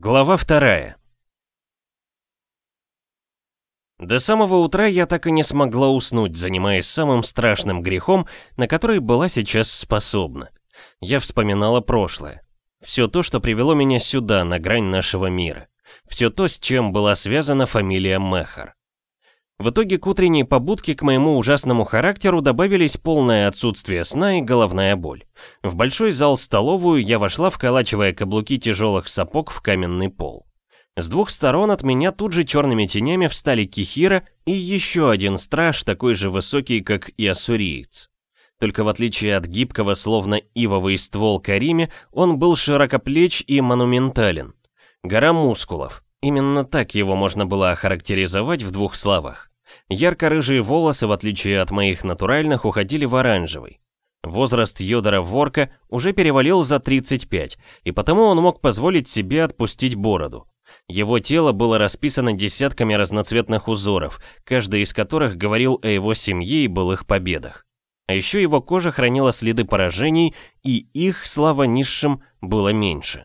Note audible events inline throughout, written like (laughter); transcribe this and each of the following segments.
Глава вторая. До самого утра я так и не смогла уснуть, занимаясь самым страшным грехом, на который была сейчас способна. Я вспоминала прошлое. Все то, что привело меня сюда, на грань нашего мира. Все то, с чем была связана фамилия Мехар. В итоге к утренней побудке к моему ужасному характеру добавились полное отсутствие сна и головная боль. В большой зал-столовую я вошла, вколачивая каблуки тяжелых сапог в каменный пол. С двух сторон от меня тут же черными тенями встали Кихира и еще один страж, такой же высокий, как и ассуриец. Только в отличие от гибкого, словно ивовый ствол Кариме, он был широкоплеч и монументален. Гора мускулов. Именно так его можно было охарактеризовать в двух словах. Ярко-рыжие волосы, в отличие от моих натуральных, уходили в оранжевый. Возраст Йодора Ворка уже перевалил за 35, и потому он мог позволить себе отпустить бороду. Его тело было расписано десятками разноцветных узоров, каждый из которых говорил о его семье и былых победах. А еще его кожа хранила следы поражений, и их, слава низшим, было меньше.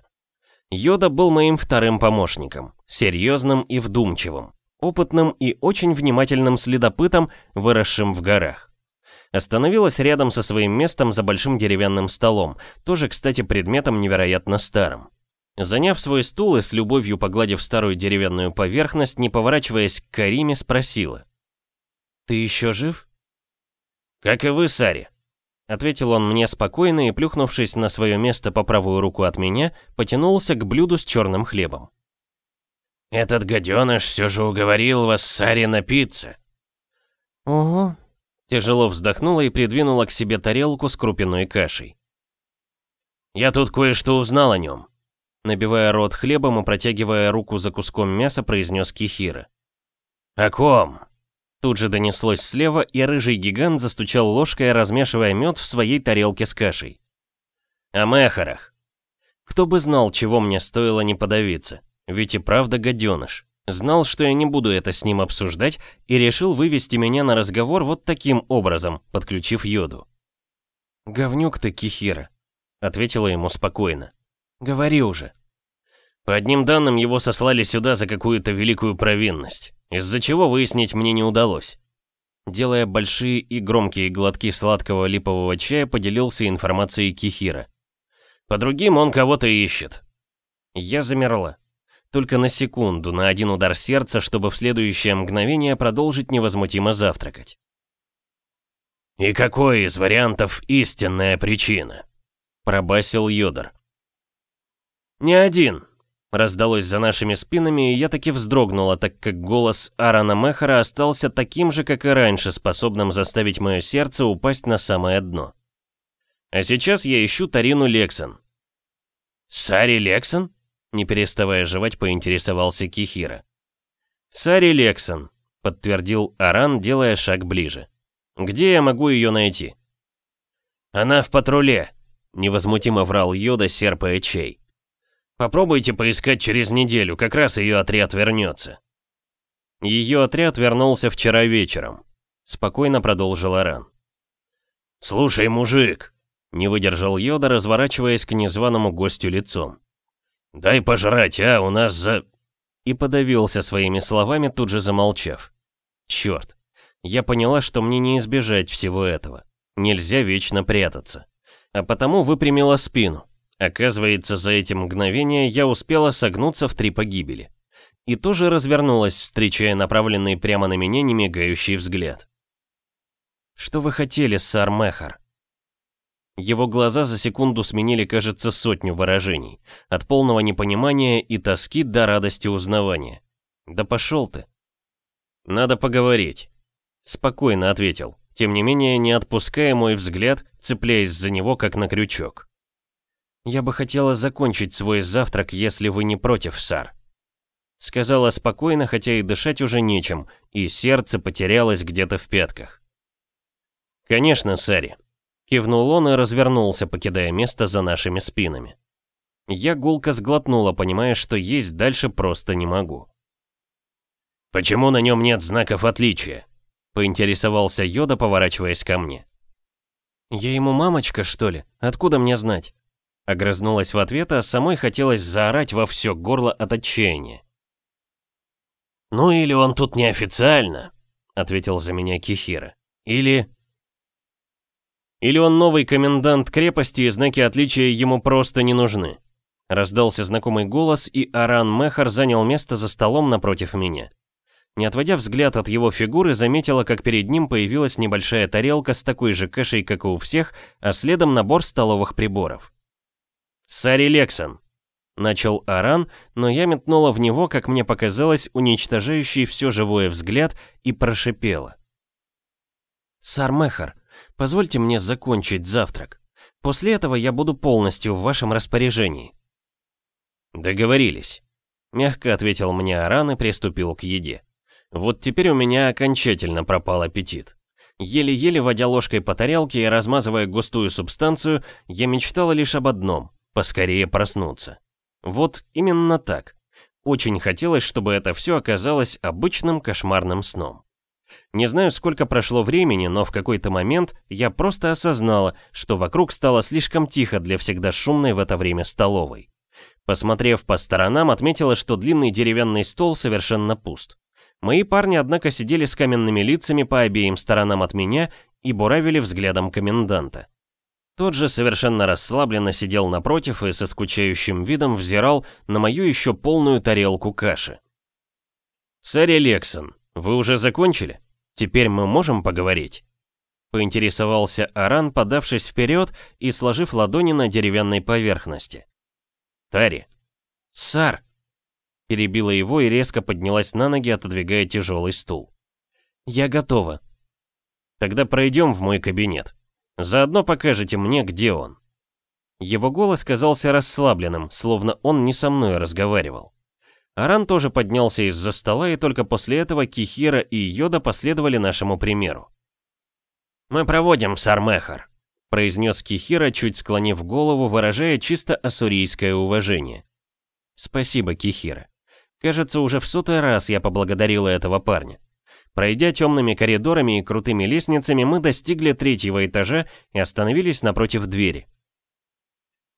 Йода был моим вторым помощником, серьезным и вдумчивым опытным и очень внимательным следопытом, выросшим в горах. Остановилась рядом со своим местом за большим деревянным столом, тоже, кстати, предметом невероятно старым. Заняв свой стул и с любовью погладив старую деревянную поверхность, не поворачиваясь к Кариме, спросила. «Ты еще жив?» «Как и вы, Сари», — ответил он мне спокойно и, плюхнувшись на свое место по правую руку от меня, потянулся к блюду с черным хлебом. «Этот гаденыш все же уговорил вас с Ари напиться». «Ого». Тяжело вздохнула и придвинула к себе тарелку с крупяной кашей. «Я тут кое-что узнал о нем», набивая рот хлебом и протягивая руку за куском мяса, произнес Кихира. «О ком?» Тут же донеслось слева, и рыжий гигант застучал ложкой, размешивая мед в своей тарелке с кашей. «О Мехарах». Кто бы знал, чего мне стоило не подавиться. Ведь и правда гаденыш. Знал, что я не буду это с ним обсуждать, и решил вывести меня на разговор вот таким образом, подключив йоду. «Говнюк ты, Кихира», — ответила ему спокойно. «Говори уже». По одним данным, его сослали сюда за какую-то великую провинность, из-за чего выяснить мне не удалось. Делая большие и громкие глотки сладкого липового чая, поделился информацией Кихира. По другим он кого-то ищет. Я замерла. Только на секунду, на один удар сердца, чтобы в следующее мгновение продолжить невозмутимо завтракать. «И какой из вариантов истинная причина?» Пробасил Йодор. «Не один», — раздалось за нашими спинами, и я таки вздрогнула, так как голос Аарона Мехара остался таким же, как и раньше, способным заставить мое сердце упасть на самое дно. А сейчас я ищу Тарину Лексон. «Сари Лексон?» Не переставая жевать, поинтересовался Кихира. «Сари Лексон», — подтвердил Аран, делая шаг ближе. «Где я могу ее найти?» «Она в патруле», — невозмутимо врал Йода, серпая чей. «Попробуйте поискать через неделю, как раз ее отряд вернется». Ее отряд вернулся вчера вечером, спокойно продолжил Аран. «Слушай, мужик», — не выдержал Йода, разворачиваясь к незваному гостю лицом. «Дай пожрать, а, у нас за...» И подавился своими словами, тут же замолчав. Черт, я поняла, что мне не избежать всего этого. Нельзя вечно прятаться. А потому выпрямила спину. Оказывается, за эти мгновения я успела согнуться в три погибели. И тоже развернулась, встречая направленный прямо на меня немигающий взгляд. «Что вы хотели, сэр Мехар?» Его глаза за секунду сменили, кажется, сотню выражений. От полного непонимания и тоски до радости узнавания. «Да пошел ты!» «Надо поговорить», — спокойно ответил, тем не менее не отпуская мой взгляд, цепляясь за него, как на крючок. «Я бы хотела закончить свой завтрак, если вы не против, Сар», сказала спокойно, хотя и дышать уже нечем, и сердце потерялось где-то в пятках. «Конечно, Сари», Кивнул он и развернулся, покидая место за нашими спинами. Я гулко сглотнула, понимая, что есть дальше просто не могу. «Почему на нем нет знаков отличия?» — поинтересовался Йода, поворачиваясь ко мне. «Я ему мамочка, что ли? Откуда мне знать?» Огрызнулась в ответ, а самой хотелось заорать во все горло от отчаяния. «Ну или он тут неофициально», — ответил за меня Кихира. «Или...» «Или он новый комендант крепости, и знаки отличия ему просто не нужны». Раздался знакомый голос, и Аран Мехар занял место за столом напротив меня. Не отводя взгляд от его фигуры, заметила, как перед ним появилась небольшая тарелка с такой же кашей, как и у всех, а следом набор столовых приборов. «Сари Лексон», — начал Аран, но я метнула в него, как мне показалось, уничтожающий все живое взгляд и прошипела. «Сар Мехар, позвольте мне закончить завтрак. После этого я буду полностью в вашем распоряжении». «Договорились», — мягко ответил мне Аран и приступил к еде. Вот теперь у меня окончательно пропал аппетит. Еле-еле водя ложкой по тарелке и размазывая густую субстанцию, я мечтала лишь об одном — поскорее проснуться. Вот именно так. Очень хотелось, чтобы это все оказалось обычным кошмарным сном. Не знаю, сколько прошло времени, но в какой-то момент я просто осознала, что вокруг стало слишком тихо для всегда шумной в это время столовой. Посмотрев по сторонам, отметила, что длинный деревянный стол совершенно пуст. Мои парни, однако, сидели с каменными лицами по обеим сторонам от меня и буравили взглядом коменданта. Тот же совершенно расслабленно сидел напротив и со скучающим видом взирал на мою еще полную тарелку каши. «Сэри Лексон, вы уже закончили? Теперь мы можем поговорить?» Поинтересовался Аран, подавшись вперед и сложив ладони на деревянной поверхности. «Тари!» «Сар!» перебила его и резко поднялась на ноги, отодвигая тяжелый стул. «Я готова». «Тогда пройдем в мой кабинет. Заодно покажете мне, где он». Его голос казался расслабленным, словно он не со мной разговаривал. Аран тоже поднялся из-за стола, и только после этого Кихира и Йода последовали нашему примеру. «Мы проводим, Сармехар», — произнес Кихира, чуть склонив голову, выражая чисто ассурийское уважение. «Спасибо, Кихира. Кажется, уже в сотый раз я поблагодарила этого парня. Пройдя темными коридорами и крутыми лестницами, мы достигли третьего этажа и остановились напротив двери.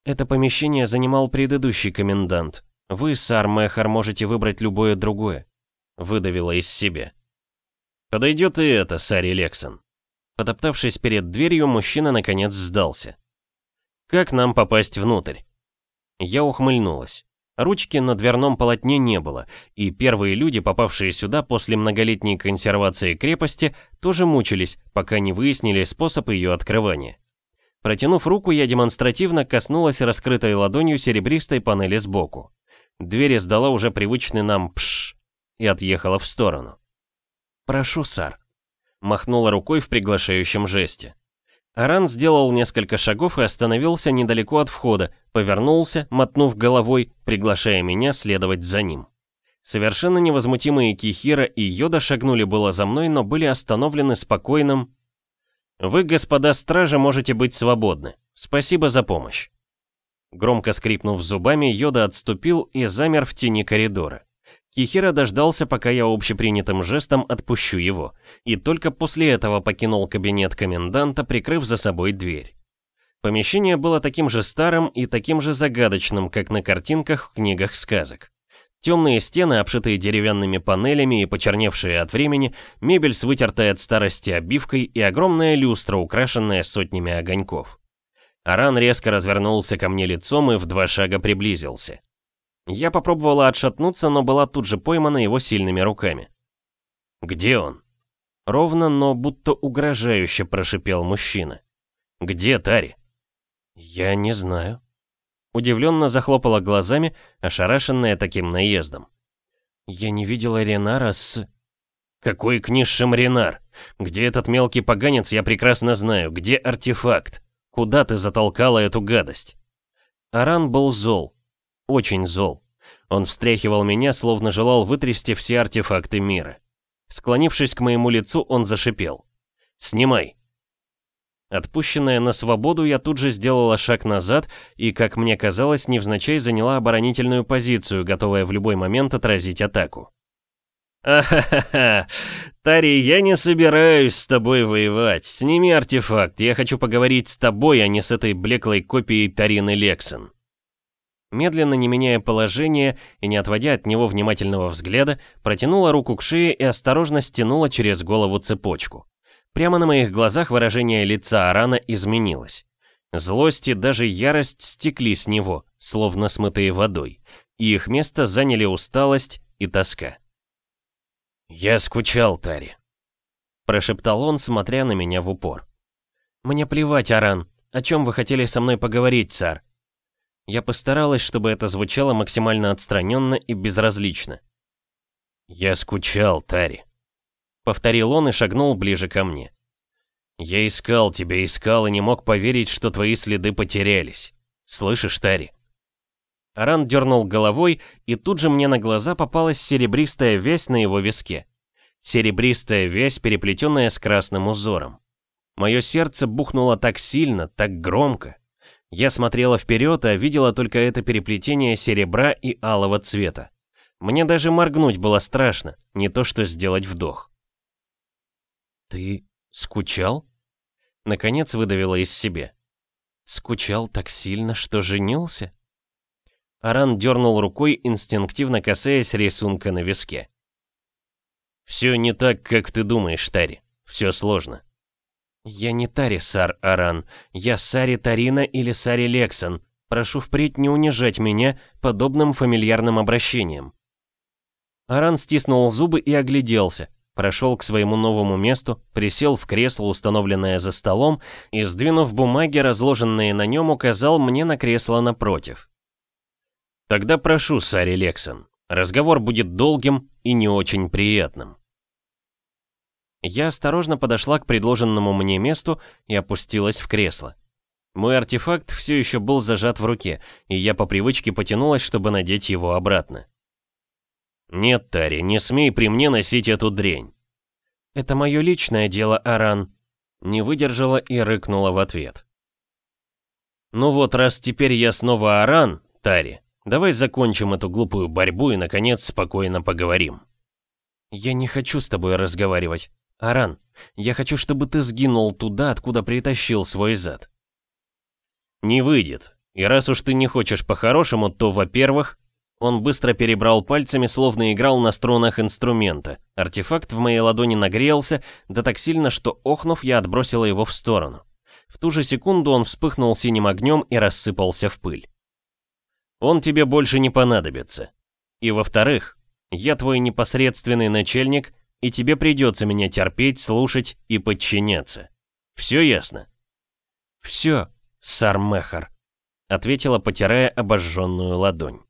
Это помещение занимал предыдущий комендант. Вы, сар Мехар, можете выбрать любое другое. Выдавила из себя. Подойдет и это, Сари Лексон. Потоптавшись перед дверью, мужчина наконец сдался. Как нам попасть внутрь? Я ухмыльнулась. Ручки на дверном полотне не было, и первые люди, попавшие сюда после многолетней консервации крепости, тоже мучились, пока не выяснили способ ее открывания. Протянув руку, я демонстративно коснулась раскрытой ладонью серебристой панели сбоку. Дверь издала уже привычный нам «пш» и отъехала в сторону. «Прошу, сар», — махнула рукой в приглашающем жесте. Аран сделал несколько шагов и остановился недалеко от входа, повернулся, мотнув головой, приглашая меня следовать за ним. Совершенно невозмутимые Кихира и Йода шагнули было за мной, но были остановлены спокойным «Вы, господа стражи, можете быть свободны. Спасибо за помощь». Громко скрипнув зубами, Йода отступил и замер в тени коридора. Кихира дождался, пока я общепринятым жестом отпущу его, и только после этого покинул кабинет коменданта, прикрыв за собой дверь. Помещение было таким же старым и таким же загадочным, как на картинках в книгах сказок. Темные стены, обшитые деревянными панелями и почерневшие от времени, мебель с вытертой от старости обивкой и огромная люстра, украшенная сотнями огоньков. Аран резко развернулся ко мне лицом и в два шага приблизился. Я попробовала отшатнуться, но была тут же поймана его сильными руками. «Где он?» Ровно, но будто угрожающе прошипел мужчина. «Где Тари?» «Я не знаю». Удивленно захлопала глазами, ошарашенная таким наездом. «Я не видела Ренара с...» «Какой к низшим Ренар? Где этот мелкий поганец, я прекрасно знаю. Где артефакт? Куда ты затолкала эту гадость?» Аран был зол, очень зол. Он встряхивал меня, словно желал вытрясти все артефакты мира. Склонившись к моему лицу, он зашипел. «Снимай!» Отпущенная на свободу, я тут же сделала шаг назад и, как мне казалось, невзначай заняла оборонительную позицию, готовая в любой момент отразить атаку. «Ахахаха! (laughs) Тари, я не собираюсь с тобой воевать. Сними артефакт, я хочу поговорить с тобой, а не с этой блеклой копией Тарины Лексон». Медленно, не меняя положение и не отводя от него внимательного взгляда, протянула руку к шее и осторожно стянула через голову цепочку. Прямо на моих глазах выражение лица Арана изменилось. Злость и даже ярость стекли с него, словно смытые водой, и их место заняли усталость и тоска. «Я скучал, Тари», — прошептал он, смотря на меня в упор. «Мне плевать, Аран. О чем вы хотели со мной поговорить, царь?» Я постаралась, чтобы это звучало максимально отстраненно и безразлично. «Я скучал, Тари», — повторил он и шагнул ближе ко мне. «Я искал тебя, искал и не мог поверить, что твои следы потерялись. Слышишь, Тари?» Аран дернул головой, и тут же мне на глаза попалась серебристая вязь на его виске. Серебристая вязь, переплетенная с красным узором. Мое сердце бухнуло так сильно, так громко. Я смотрела вперед, а видела только это переплетение серебра и алого цвета. Мне даже моргнуть было страшно, не то что сделать вдох. «Ты скучал?» Наконец выдавила из себя. «Скучал так сильно, что женился?» Аран дернул рукой, инстинктивно касаясь рисунка на виске. «Все не так, как ты думаешь, Тари. Все сложно». «Я не Тари Сар Аран. Я Сари Тарина или Сари Лексон. Прошу впредь не унижать меня подобным фамильярным обращением». Аран стиснул зубы и огляделся, прошел к своему новому месту, присел в кресло, установленное за столом, и, сдвинув бумаги, разложенные на нем, указал мне на кресло напротив. Тогда прошу, Сари Лексон, разговор будет долгим и не очень приятным. Я осторожно подошла к предложенному мне месту и опустилась в кресло. Мой артефакт все еще был зажат в руке, и я по привычке потянулась, чтобы надеть его обратно. «Нет, Тари, не смей при мне носить эту дрень». «Это мое личное дело, Аран», — не выдержала и рыкнула в ответ. «Ну вот, раз теперь я снова Аран, Тари, Давай закончим эту глупую борьбу и, наконец, спокойно поговорим. Я не хочу с тобой разговаривать. Аран, я хочу, чтобы ты сгинул туда, откуда притащил свой зад. Не выйдет. И раз уж ты не хочешь по-хорошему, то, во-первых, он быстро перебрал пальцами, словно играл на струнах инструмента. Артефакт в моей ладони нагрелся, да так сильно, что, охнув, я отбросила его в сторону. В ту же секунду он вспыхнул синим огнем и рассыпался в пыль. Он тебе больше не понадобится. И во-вторых, я твой непосредственный начальник, и тебе придется меня терпеть, слушать и подчиняться. Все ясно? Все, Сармехар, ответила, потирая обожженную ладонь.